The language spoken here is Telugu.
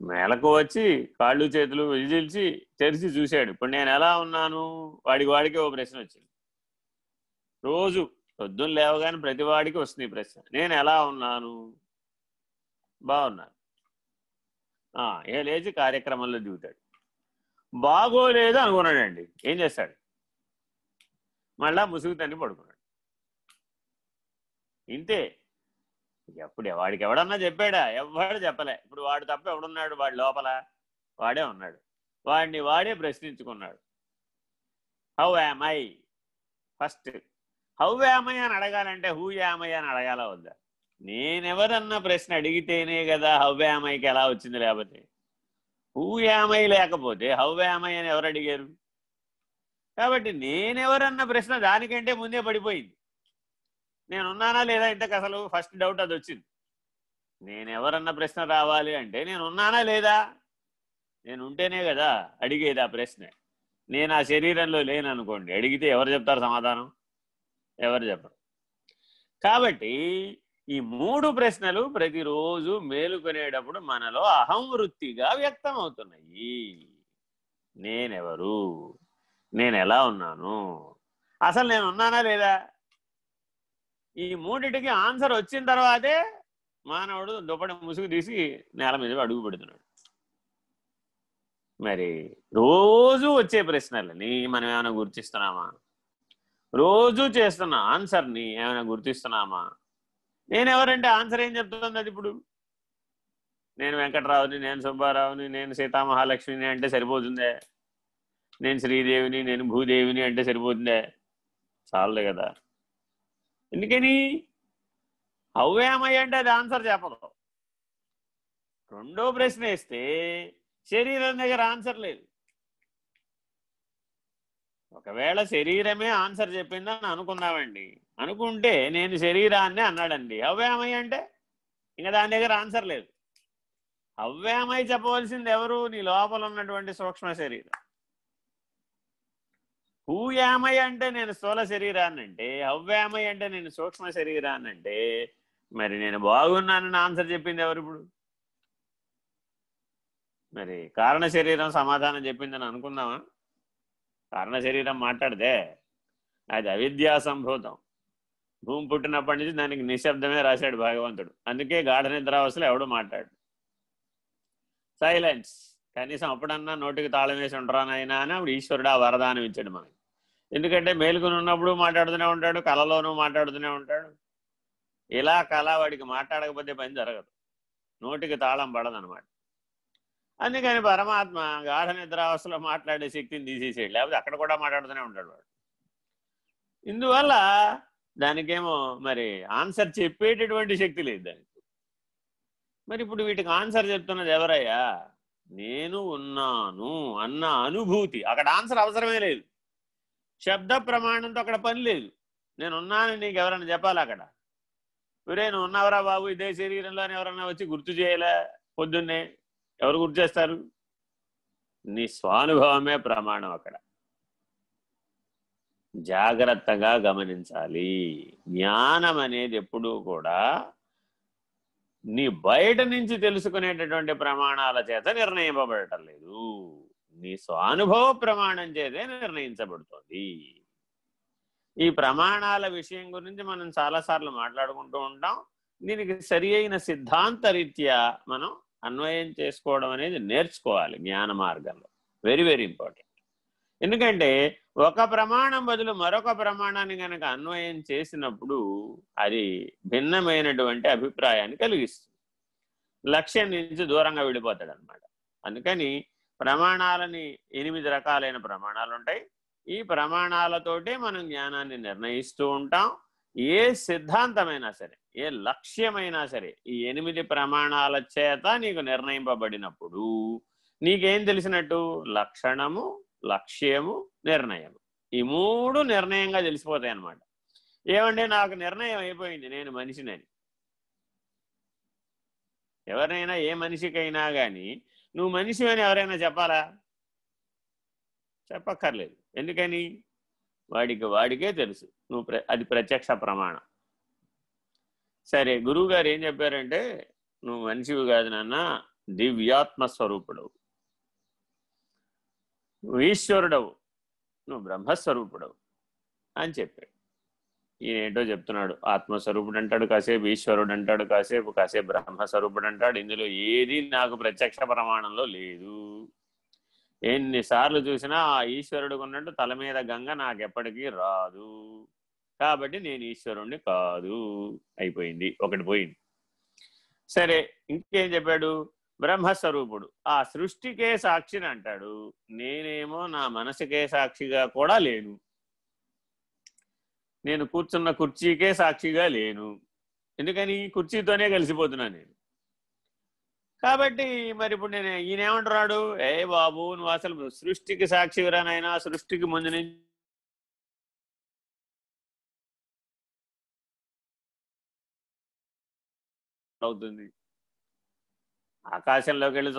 మేలకు వచ్చి కాళ్ళు చేతులు విజిల్చి తెరిచి చూశాడు. ఇప్పుడు నేను ఎలా ఉన్నాను? వాడికి వాడికి ఓ ప్రశ్న వచ్చింది. రోజు పొద్దున్న లేవగానే ప్రతి వాడికి వస్తుంది ఈ ప్రశ్న. నేను ఎలా ఉన్నాను? బాగున్నాను. ఏ లేచి కార్యక్రమంలో దిగుతాడు. బాగోలేదు అనుకున్నాడండి. ఏం చేస్తాడు? మళ్ళా ముసుగు తండ్రి పడుకున్నాడు. ఇంతే. ఎప్పుడు వాడికి ఎవడన్నా చెప్పాడా? ఎవడు చెప్పలే. ఇప్పుడు వాడు తప్ప ఎవడున్నాడు వాడి లోపల? వాడే ఉన్నాడు. వాడిని వాడే ప్రశ్నించుకున్నాడు. How am I first how am I అని అడగాలంటే హూ యామై అని అడగాల వద్దా? నేనెవరన్నా ప్రశ్న అడిగితేనే కదా హౌ యామైకి ఎలా వచ్చింది లేకపోతే? హూ యామై లేకపోతే హౌ యామై అని ఎవరు అడిగారు? కాబట్టి నేనెవరన్న ప్రశ్న దానికంటే ముందే పడిపోయింది. నేనున్నానా లేదా ఇంతకు అసలు? ఫస్ట్ డౌట్ అది వచ్చింది. నేను ఎవరన్న ప్రశ్న రావాలి అంటే నేను ఉన్నానా లేదా? నేను ఉంటేనే కదా అడిగేది ఆ ప్రశ్న. నేను ఆ శరీరంలో లేను అనుకోండి అడిగితే ఎవరు చెప్తారు సమాధానం? ఎవరు చెప్పరు. కాబట్టి ఈ మూడు ప్రశ్నలు ప్రతిరోజు మేలుకొనేటప్పుడు మనలో అహం వృత్తిగా వ్యక్తం అవుతున్నాయి నేనెవరు? నేను ఎలా ఉన్నాను? అసలు నేను ఉన్నానా లేదా? ఈ మూడింటికి ఆన్సర్ వచ్చిన తర్వాతే మానవుడు దుప్పటి ముసుగు తీసి నేల మీద అడుగు పెడుతున్నాడు. మరి రోజు వచ్చే ప్రశ్నలని మనం ఏమైనా గుర్తిస్తున్నామా? రోజు చేస్తున్న ఆన్సర్ని ఏమైనా గుర్తిస్తున్నామా? నేను ఎవరంటే ఆన్సర్ ఏం చెప్తుంది అది ఇప్పుడు? నేను వెంకటరావుని నేను సుబ్బారావుని నేను సీతామహాలక్ష్మిని అంటే సరిపోతుందే? నేను శ్రీదేవిని నేను భూదేవిని అంటే సరిపోతుందే? చాలదు కదా. ఎందుకని? అవ్వేమయ్య అంటే అది ఆన్సర్ చెప్పదు. రెండో ప్రశ్న వేస్తే శరీరం దగ్గర ఆన్సర్ లేదు. ఒకవేళ శరీరమే ఆన్సర్ చెప్పిందని అనుకున్నామండి. అనుకుంటే నేను శరీరాన్ని అన్నాడండి. అవ్వేమయ్య అంటే? ఇంకా దాని దగ్గర ఆన్సర్ లేదు. హవ్యామయ్య చెప్పవలసింది ఎవరు? నీ లోపల ఉన్నటువంటి సూక్ష్మ శరీరం. హూయామయ్య అంటే నేను స్థూల శరీరాన్ని అంటే హవ్యామయ్య అంటే నేను సూక్ష్మ శరీరాన్ని అంటే మరి నేను బాగున్నానని ఆన్సర్ చెప్పింది ఎవరు ఇప్పుడు? మరి కారణ శరీరం సమాధానం చెప్పిందని అనుకుందామా? కారణ శరీరం మాట్లాడితే అది అవిద్యా సంభూతం. భూమి పుట్టినప్పటి నుంచి దానికి నిశ్శబ్దమే రాశాడు భగవంతుడు. అందుకే గాఢ నిద్రావస్థలో ఎవడు మాట్లాడు సైలెన్స్ కనీసం అప్పుడన్నా నోటికి తాళం వేసి ఉంటారానైనా అని అప్పుడు ఈశ్వరుడు ఆ వరదానం ఇచ్చాడు మనకి. ఎందుకంటే మేలుకుని ఉన్నప్పుడు మాట్లాడుతూనే ఉంటాడు కళలోనూ మాట్లాడుతూనే ఉంటాడు. ఇలా కళ వాడికి మాట్లాడకపోతే పని జరగదు. నోటికి తాళం పడదనమాట. అందుకని పరమాత్మ గాఢ నిద్రావస్థలో మాట్లాడే శక్తిని తీసేసేది లేకపోతే అక్కడ కూడా మాట్లాడుతూనే ఉంటాడు వాడు. ఇందువల్ల దానికేమో మరి ఆన్సర్ చెప్పేటటువంటి శక్తి లేదు దానికి. మరి ఇప్పుడు వీటికి ఆన్సర్ చెప్తున్నది ఎవరయ్యా? నేను ఉన్నాను అన్న అనుభూతి. అక్కడ ఆన్సర్ అవసరమే లేదు. శబ్ద ప్రమాణంతో అక్కడ పని లేదు. నేనున్నానని నీకు ఎవరైనా చెప్పాలి అక్కడ? ఒరే నువ్వు ఉన్నావరా బాబు ఇదే శరీరంలో ఎవరన్నా వచ్చి గుర్తు చేయలే పొద్దున్నే. ఎవరు గుర్తు చేస్తారు? నీ స్వానుభవమే ప్రమాణం అక్కడ. జాగ్రత్తగా గమనించాలి. జ్ఞానం అనేది ఎప్పుడూ కూడా నీ బయట నుంచి తెలుసుకునేటటువంటి ప్రమాణాల చేత నిర్ణయింపబడటం లేదు. నీ స్వానుభవ ప్రమాణం చేతే నిర్ణయించబడుతుంది. ఈ ప్రమాణాల విషయం గురించి మనం చాలాసార్లు మాట్లాడుకుంటూ ఉంటాం. దీనికి సరి అయిన సిద్ధాంత రీత్యా మనం అన్వయం చేసుకోవడం అనేది నేర్చుకోవాలి జ్ఞాన మార్గంలో. వెరీ వెరీ ఇంపార్టెంట్ ఎందుకంటే ఒక ప్రమాణం బదులు మరొక ప్రమాణాన్ని కనుక అన్వయం చేసినప్పుడు అది భిన్నమైనటువంటి అభిప్రాయాన్ని కలిగిస్తుంది. లక్ష్యం నుంచి దూరంగా విడిపోతాడు అనమాట అందుకని ప్రమాణాలని ఎనిమిది రకాలైన ప్రమాణాలు ఉంటాయి ఈ ప్రమాణాలతోటే మనం జ్ఞానాన్ని నిర్ణయిస్తూ ఉంటాం. ఏ సిద్ధాంతమైనా సరే ఏ లక్ష్యమైనా సరే ఈ ఎనిమిది ప్రమాణాల చేత నీకు నిర్ణయింపబడినప్పుడు నీకేం తెలిసినట్టు? లక్షణము లక్ష్యము నిర్ణయము. ఈ మూడు నిర్ణయంగా తెలిసిపోతాయి అన్నమాట. ఏమంటే నాకు నిర్ణయం అయిపోయింది నేను మనిషినని. ఎవరినైనా ఏ మనిషికైనా కానీ నువ్వు మనిషి అని ఎవరైనా చెప్పాలా? చెప్పక్కర్లేదు. ఎందుకని? వాడికి వాడికే తెలుసు. నువ్వు ప్ర అది ప్రత్యక్ష ప్రమాణం. సరే గురువు గారు ఏం చెప్పారంటే నువ్వు మనిషివి కాదు నాన్న దివ్యాత్మ స్వరూపుడవు. నువ్వు ఈశ్వరుడవు. నువ్వు బ్రహ్మస్వరూపుడవు. అని చెప్పాడు. ఈయనేంటో చెప్తున్నాడు. ఆత్మస్వరూపుడు అంటాడు కాసేపు ఈశ్వరుడు అంటాడు కాసేపు కాసేపు బ్రహ్మస్వరూపుడు అంటాడు ఇందులో ఏది నాకు ప్రత్యక్ష ప్రమాణంలో లేదు. ఎన్నిసార్లు చూసినా ఆ ఈశ్వరుడు ఉన్నట్టు తల మీద గంగ నాకెప్పటికీ రాదు. కాబట్టి నేను ఈశ్వరుణ్ణి కాదు. అయిపోయింది. ఒకటి పోయింది. సరే ఇంకేం చెప్పాడు? బ్రహ్మస్వరూపుడు. ఆ సృష్టికే సాక్షిని అంటాడు. నేనేమో నా మనసుకే సాక్షిగా కూడా లేను. నేను కూర్చున్న కుర్చీకే సాక్షిగా లేను. ఎందుకని? కుర్చీతోనే కలిసిపోతున్నాను నేను. కాబట్టి మరి ఇప్పుడు నేను ఈయన ఏమంటున్నాడు ఏ బాబు నువ్వు అసలు సృష్టికి సాక్షిరానైనా సృష్టికి ముందు నుంచి అవుతుంది. ఆకాశంలోకి వెళ్ళి